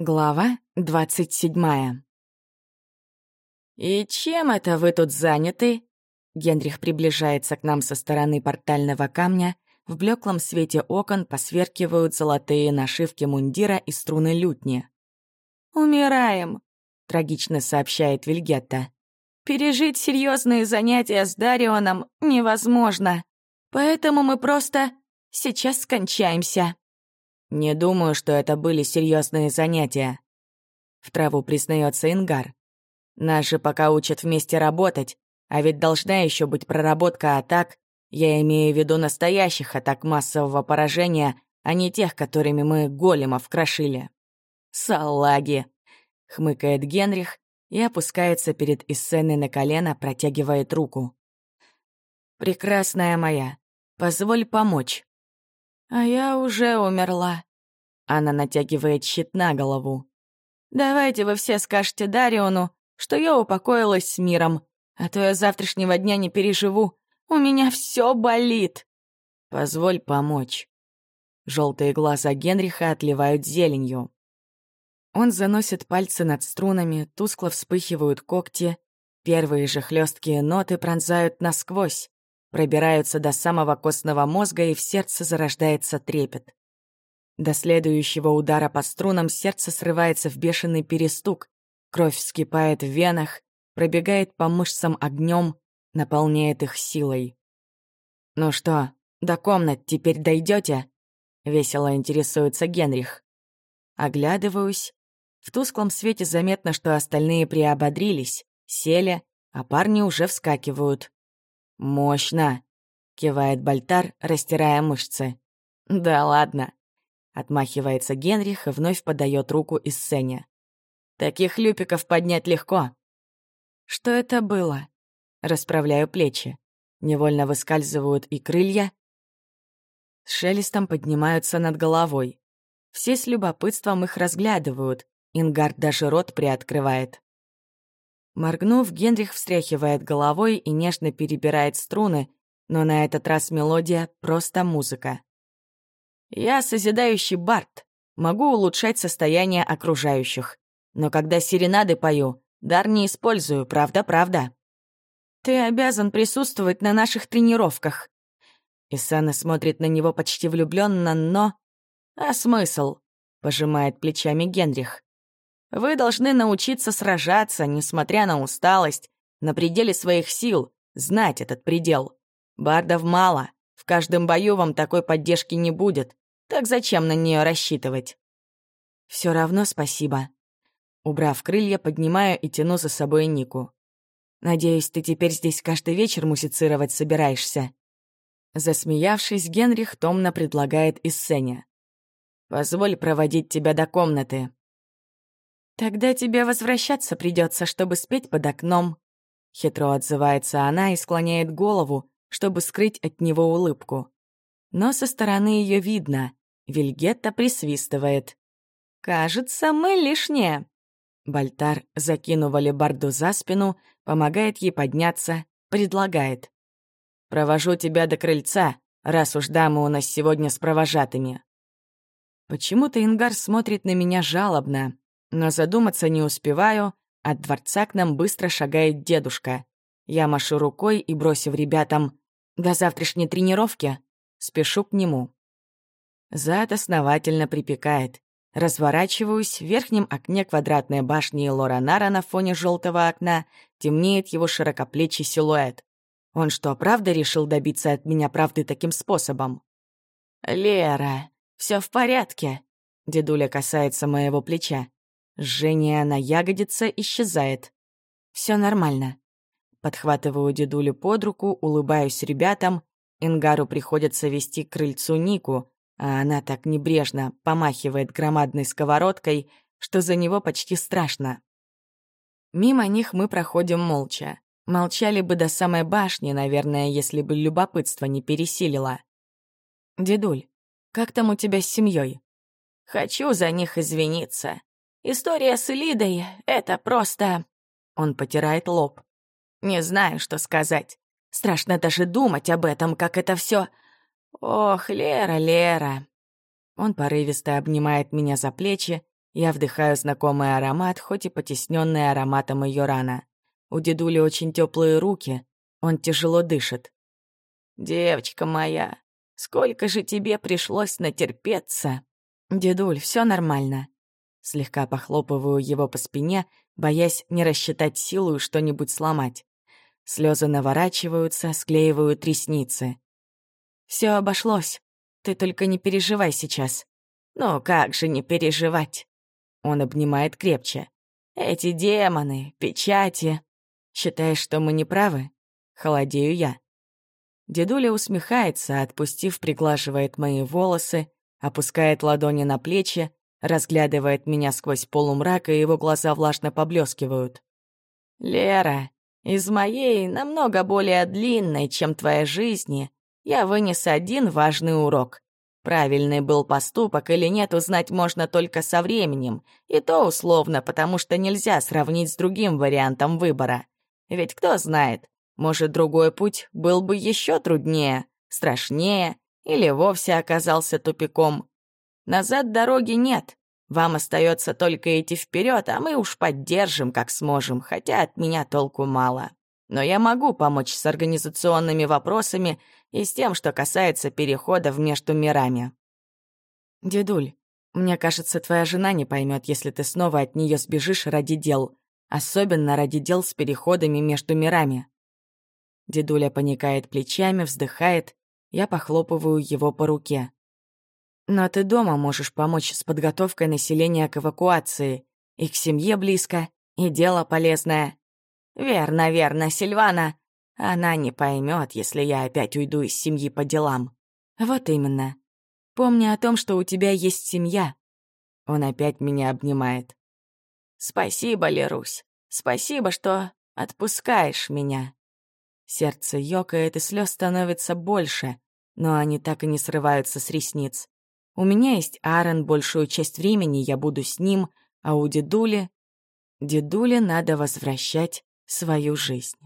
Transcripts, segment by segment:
Глава двадцать седьмая. «И чем это вы тут заняты?» Генрих приближается к нам со стороны портального камня. В блеклом свете окон посверкивают золотые нашивки мундира и струны лютни. «Умираем», — трагично сообщает Вильгетта. «Пережить серьезные занятия с Дарионом невозможно, поэтому мы просто сейчас скончаемся». «Не думаю, что это были серьезные занятия», — в траву признается Ингар. «Нас же пока учат вместе работать, а ведь должна еще быть проработка атак, я имею в виду настоящих атак массового поражения, а не тех, которыми мы големов крошили». «Салаги!» — хмыкает Генрих и опускается перед Иссеной на колено, протягивает руку. «Прекрасная моя, позволь помочь». «А я уже умерла». Она натягивает щит на голову. «Давайте вы все скажете Дариону, что я упокоилась с миром, а то я завтрашнего дня не переживу. У меня все болит». «Позволь помочь». Желтые глаза Генриха отливают зеленью. Он заносит пальцы над струнами, тускло вспыхивают когти. Первые же хлесткие ноты пронзают насквозь пробираются до самого костного мозга, и в сердце зарождается трепет. До следующего удара по струнам сердце срывается в бешеный перестук, кровь вскипает в венах, пробегает по мышцам огнем, наполняет их силой. «Ну что, до комнат теперь дойдете? весело интересуется Генрих. Оглядываюсь. В тусклом свете заметно, что остальные приободрились, сели, а парни уже вскакивают. «Мощно!» — кивает Бальтар, растирая мышцы. «Да ладно!» — отмахивается Генрих и вновь подает руку из сцене. «Таких люпиков поднять легко!» «Что это было?» Расправляю плечи. Невольно выскальзывают и крылья. С шелестом поднимаются над головой. Все с любопытством их разглядывают. Ингард даже рот приоткрывает. Моргнув, Генрих встряхивает головой и нежно перебирает струны, но на этот раз мелодия — просто музыка. «Я созидающий бард, могу улучшать состояние окружающих, но когда серенады пою, дар не использую, правда-правда». «Ты обязан присутствовать на наших тренировках». Исана смотрит на него почти влюбленно, но... «А смысл?» — пожимает плечами Генрих. Вы должны научиться сражаться, несмотря на усталость, на пределе своих сил, знать этот предел. Бардов мало, в каждом бою вам такой поддержки не будет, так зачем на нее рассчитывать? Все равно спасибо. Убрав крылья, поднимаю и тяну за собой Нику. Надеюсь, ты теперь здесь каждый вечер мусицировать собираешься. Засмеявшись, Генрих томно предлагает Иссене. «Позволь проводить тебя до комнаты. «Тогда тебе возвращаться придется, чтобы спеть под окном». Хитро отзывается она и склоняет голову, чтобы скрыть от него улыбку. Но со стороны ее видно. Вильгетта присвистывает. «Кажется, мы лишние». Бальтар, закинув алебарду за спину, помогает ей подняться, предлагает. «Провожу тебя до крыльца, раз уж дамы у нас сегодня с провожатыми». Почему-то Ингар смотрит на меня жалобно, но задуматься не успеваю, от дворца к нам быстро шагает дедушка. Я машу рукой и, бросив ребятам «до завтрашней тренировки», спешу к нему. Зад основательно припекает. Разворачиваюсь, в верхнем окне квадратной башни Лоранара на фоне желтого окна темнеет его широкоплечий силуэт. Он что, правда решил добиться от меня правды таким способом? «Лера, все в порядке?» Дедуля касается моего плеча. Жжение на ягодице исчезает. Все нормально. Подхватываю дедулю под руку, улыбаюсь ребятам. Ингару приходится вести к крыльцу Нику, а она так небрежно помахивает громадной сковородкой, что за него почти страшно. Мимо них мы проходим молча. Молчали бы до самой башни, наверное, если бы любопытство не пересилило. «Дедуль, как там у тебя с семьей? «Хочу за них извиниться. История с Элидой — это просто...» Он потирает лоб. «Не знаю, что сказать. Страшно даже думать об этом, как это все. Ох, Лера, Лера!» Он порывисто обнимает меня за плечи, Я вдыхаю знакомый аромат, хоть и потесненный ароматом ее рана. У дедули очень теплые руки, он тяжело дышит. «Девочка моя, сколько же тебе пришлось натерпеться?» «Дедуль, все нормально». Слегка похлопываю его по спине, боясь не рассчитать силу и что-нибудь сломать. Слезы наворачиваются, склеивают ресницы. Все обошлось. Ты только не переживай сейчас. Ну как же не переживать? Он обнимает крепче. Эти демоны, печати. Считаешь, что мы не правы? Холодею я. Дедуля усмехается, отпустив, приглаживает мои волосы, опускает ладони на плечи, разглядывает меня сквозь полумрак, и его глаза влажно поблескивают. «Лера, из моей, намного более длинной, чем твоя жизни, я вынес один важный урок. Правильный был поступок или нет, узнать можно только со временем, и то условно, потому что нельзя сравнить с другим вариантом выбора. Ведь кто знает, может, другой путь был бы еще труднее, страшнее или вовсе оказался тупиком. Назад дороги нет. Вам остается только идти вперед, а мы уж поддержим, как сможем, хотя от меня толку мало. Но я могу помочь с организационными вопросами и с тем, что касается переходов между мирами. Дедуль, мне кажется, твоя жена не поймет, если ты снова от нее сбежишь ради дел, особенно ради дел с переходами между мирами. Дедуля поникает плечами, вздыхает, я похлопываю его по руке. Но ты дома можешь помочь с подготовкой населения к эвакуации. И к семье близко, и дело полезное. Верно, верно, Сильвана. Она не поймет, если я опять уйду из семьи по делам. Вот именно. Помни о том, что у тебя есть семья. Он опять меня обнимает. Спасибо, Лерусь. Спасибо, что отпускаешь меня. Сердце ёкает, и слез становится больше, но они так и не срываются с ресниц. У меня есть Аарон, большую часть времени я буду с ним, а у дедули... Дедуле надо возвращать свою жизнь.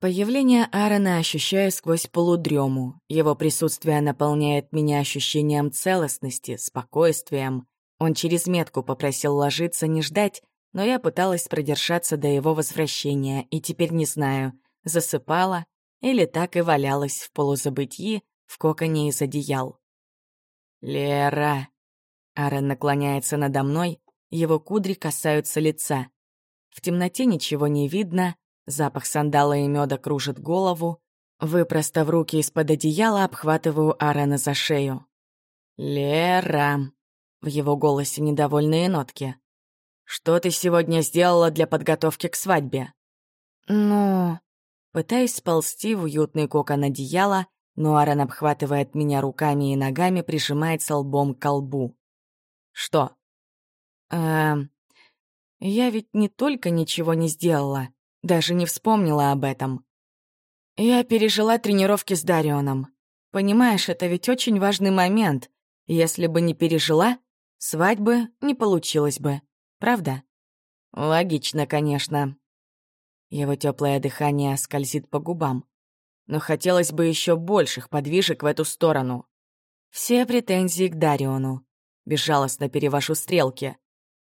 Появление Аарона ощущаю сквозь полудрему. Его присутствие наполняет меня ощущением целостности, спокойствием. Он через метку попросил ложиться, не ждать, но я пыталась продержаться до его возвращения, и теперь не знаю, засыпала или так и валялась в полузабытии в коконе из одеял. «Лера!» Аарон наклоняется надо мной, его кудри касаются лица. В темноте ничего не видно, запах сандала и меда кружит голову. Выпростав руки из-под одеяла, обхватываю Аарона за шею. «Лера!» В его голосе недовольные нотки. «Что ты сегодня сделала для подготовки к свадьбе?» «Ну...» Пытаюсь сползти в уютный кокон одеяла, но Аарон обхватывает меня руками и ногами, прижимается лбом к колбу. «Что?» «Эм... Я ведь не только ничего не сделала, даже не вспомнила об этом. Я пережила тренировки с Дарионом. Понимаешь, это ведь очень важный момент. Если бы не пережила, свадьбы не получилось бы. Правда? Логично, конечно. Его теплое дыхание скользит по губам. Но хотелось бы еще больших подвижек в эту сторону. Все претензии к Дариону. Безжалостно перевожу стрелки.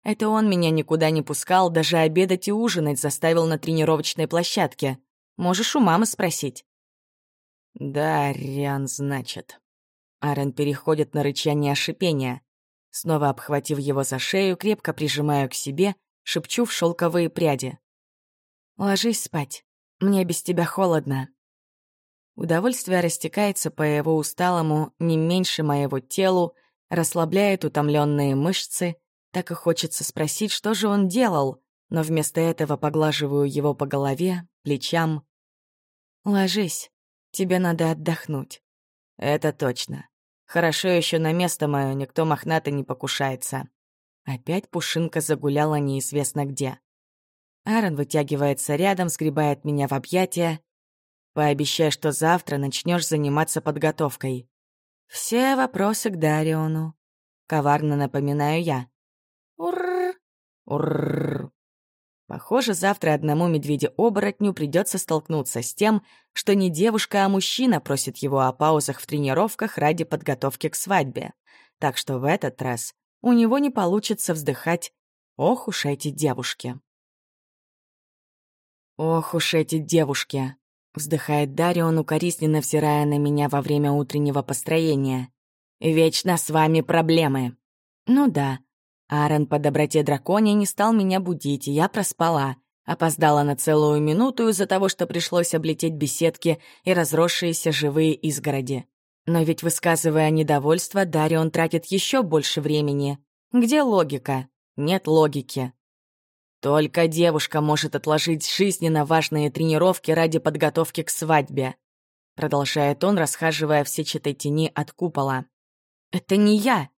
Это он меня никуда не пускал, даже обедать и ужинать заставил на тренировочной площадке. Можешь у мамы спросить. Да, Риан, значит. Аарон переходит на рычание шипения. Снова обхватив его за шею, крепко прижимаю к себе, шепчу в шелковые пряди. «Ложись спать. Мне без тебя холодно». Удовольствие растекается по его усталому, не меньше моего телу, расслабляет утомленные мышцы, так и хочется спросить, что же он делал, но вместо этого поглаживаю его по голове, плечам. «Ложись, тебе надо отдохнуть». «Это точно. Хорошо еще на место мое никто мохнато не покушается». Опять Пушинка загуляла неизвестно где. Аарон вытягивается рядом, сгребает меня в объятия. «Пообещай, что завтра начнешь заниматься подготовкой». «Все вопросы к Дариону», — коварно напоминаю я. Урр, урр. Похоже, завтра одному медведю-оборотню придется столкнуться с тем, что не девушка, а мужчина просит его о паузах в тренировках ради подготовки к свадьбе. так что в этот раз у него не получится вздыхать «Ох уж эти девушки». «Ох уж эти девушки», — вздыхает Дарион, укоризненно взирая на меня во время утреннего построения. «Вечно с вами проблемы». «Ну да». Аарон по доброте драконе не стал меня будить, и я проспала. Опоздала на целую минуту из-за того, что пришлось облететь беседки и разросшиеся живые изгороди. Но ведь, высказывая недовольство, Дарион тратит еще больше времени. Где логика? Нет логики. Только девушка может отложить жизненно важные тренировки ради подготовки к свадьбе. Продолжает он, расхаживая в сетчатой тени от купола. «Это не я!»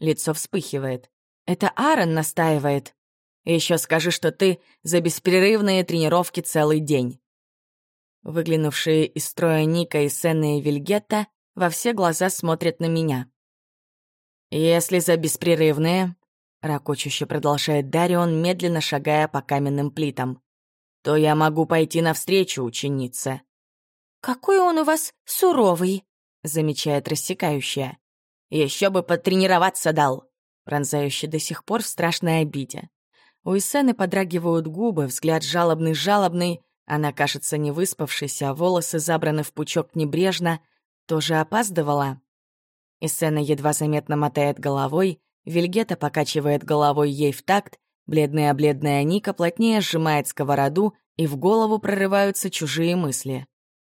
Лицо вспыхивает. «Это Аарон настаивает. Еще скажи, что ты за беспрерывные тренировки целый день». Выглянувшие из строя Ника и Сенна и Вильгетта во все глаза смотрят на меня. «Если за беспрерывные», — ракочуще продолжает Дарион, медленно шагая по каменным плитам, «то я могу пойти навстречу ученице». «Какой он у вас суровый», — замечает рассекающая. «Еще бы потренироваться дал», — пронзающий до сих пор в страшной обиде. У Исены подрагивают губы, взгляд жалобный-жалобный, она кажется не выспавшейся, а волосы забраны в пучок небрежно, тоже опаздывала. Исена едва заметно мотает головой, Вильгета покачивает головой ей в такт, бледная-бледная Ника плотнее сжимает сковороду, и в голову прорываются чужие мысли.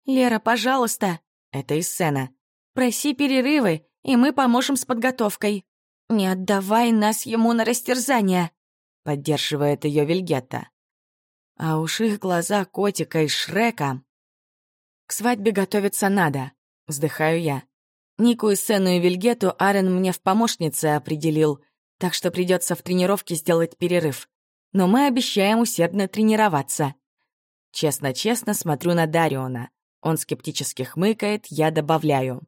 «Лера, пожалуйста!» — это Исена. «Проси перерывы, и мы поможем с подготовкой. Не отдавай нас ему на растерзание!» — поддерживает ее Вильгетта. А уж их глаза котика и Шрека... К свадьбе готовиться надо, вздыхаю я. Нику и Сену и Вильгету Арен мне в помощнице определил, так что придется в тренировке сделать перерыв. Но мы обещаем усердно тренироваться. Честно-честно смотрю на Дариона. Он скептически хмыкает, я добавляю.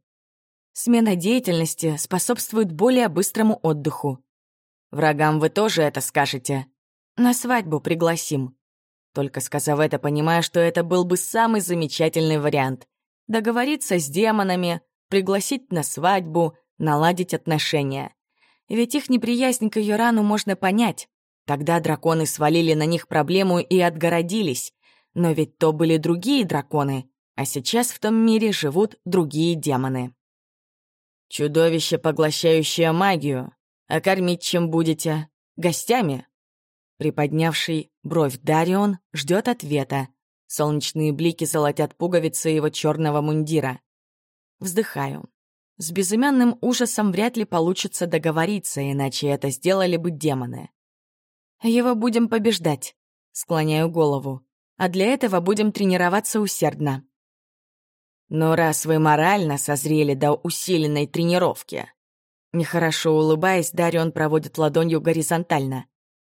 Смена деятельности способствует более быстрому отдыху. Врагам вы тоже это скажете. На свадьбу пригласим. Только сказав это, понимая, что это был бы самый замечательный вариант. Договориться с демонами, пригласить на свадьбу, наладить отношения. Ведь их неприязнь к Йорану можно понять. Тогда драконы свалили на них проблему и отгородились. Но ведь то были другие драконы, а сейчас в том мире живут другие демоны. Чудовище, поглощающее магию, а кормить чем будете? Гостями?» Приподнявший бровь Дарион ждет ответа. Солнечные блики золотят пуговицы его черного мундира. Вздыхаю. С безымянным ужасом вряд ли получится договориться, иначе это сделали бы демоны. Его будем побеждать. Склоняю голову. А для этого будем тренироваться усердно. Но раз вы морально созрели до усиленной тренировки, Нехорошо улыбаясь, Дарион проводит ладонью горизонтально.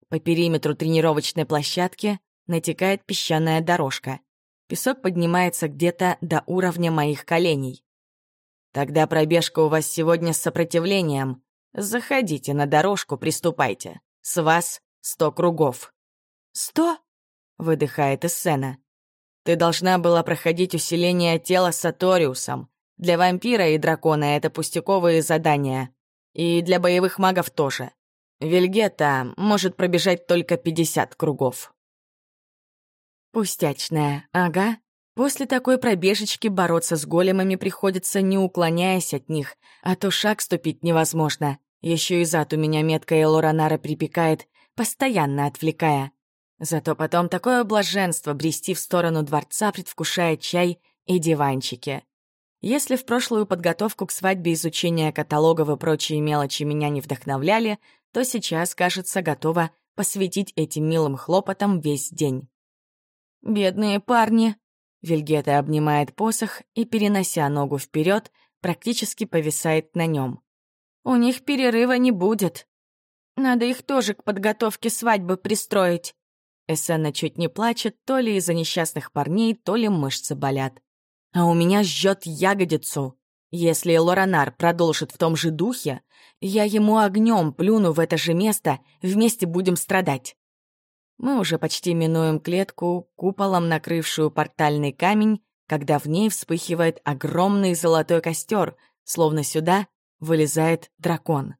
По периметру тренировочной площадки натекает песчаная дорожка. Песок поднимается где-то до уровня моих коленей. Тогда пробежка у вас сегодня с сопротивлением. Заходите на дорожку, приступайте. С вас сто кругов. «Сто?» — выдыхает Эссена. «Ты должна была проходить усиление тела Саториусом. Для вампира и дракона это пустяковые задания. И для боевых магов тоже. Вильгета может пробежать только 50 кругов. Пустячная, ага. После такой пробежечки бороться с големами приходится, не уклоняясь от них, а то шаг ступить невозможно. Еще и зад у меня метка Элоранара припекает, постоянно отвлекая. Зато потом такое блаженство брести в сторону дворца предвкушая чай и диванчики. Если в прошлую подготовку к свадьбе изучение каталогов и прочие мелочи меня не вдохновляли, то сейчас, кажется, готова посвятить этим милым хлопотам весь день. «Бедные парни!» Вильгета обнимает посох и, перенося ногу вперед, практически повисает на нем. «У них перерыва не будет. Надо их тоже к подготовке свадьбы пристроить». Эссена чуть не плачет, то ли из-за несчастных парней, то ли мышцы болят а у меня жжет ягодицу. Если Лоранар продолжит в том же духе, я ему огнем плюну в это же место, вместе будем страдать. Мы уже почти минуем клетку, куполом накрывшую портальный камень, когда в ней вспыхивает огромный золотой костер, словно сюда вылезает дракон.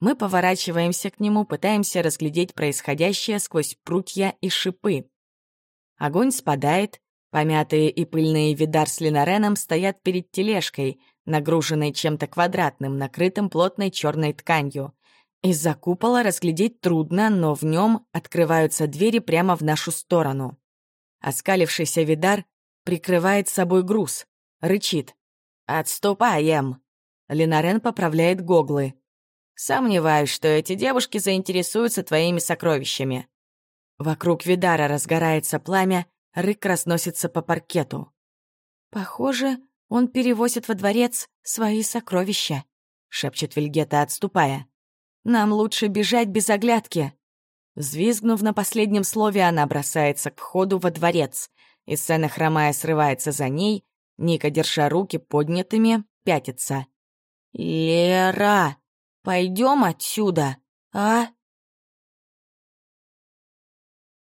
Мы поворачиваемся к нему, пытаемся разглядеть происходящее сквозь прутья и шипы. Огонь спадает, помятые и пыльные видар с Линареном стоят перед тележкой, нагруженной чем-то квадратным, накрытым плотной черной тканью. Из-за купола разглядеть трудно, но в нем открываются двери прямо в нашу сторону. Оскалившийся Видар прикрывает собой груз, рычит. «Отступаем!» Ленарен поправляет гоглы. «Сомневаюсь, что эти девушки заинтересуются твоими сокровищами». Вокруг Видара разгорается пламя, рык разносится по паркету. «Похоже, он перевозит во дворец свои сокровища», — шепчет Вильгета, отступая. «Нам лучше бежать без оглядки». Взвизгнув на последнем слове, она бросается к входу во дворец. И сцена хромая срывается за ней, Ника, держа руки поднятыми, пятится. «Лера, пойдем отсюда, а?»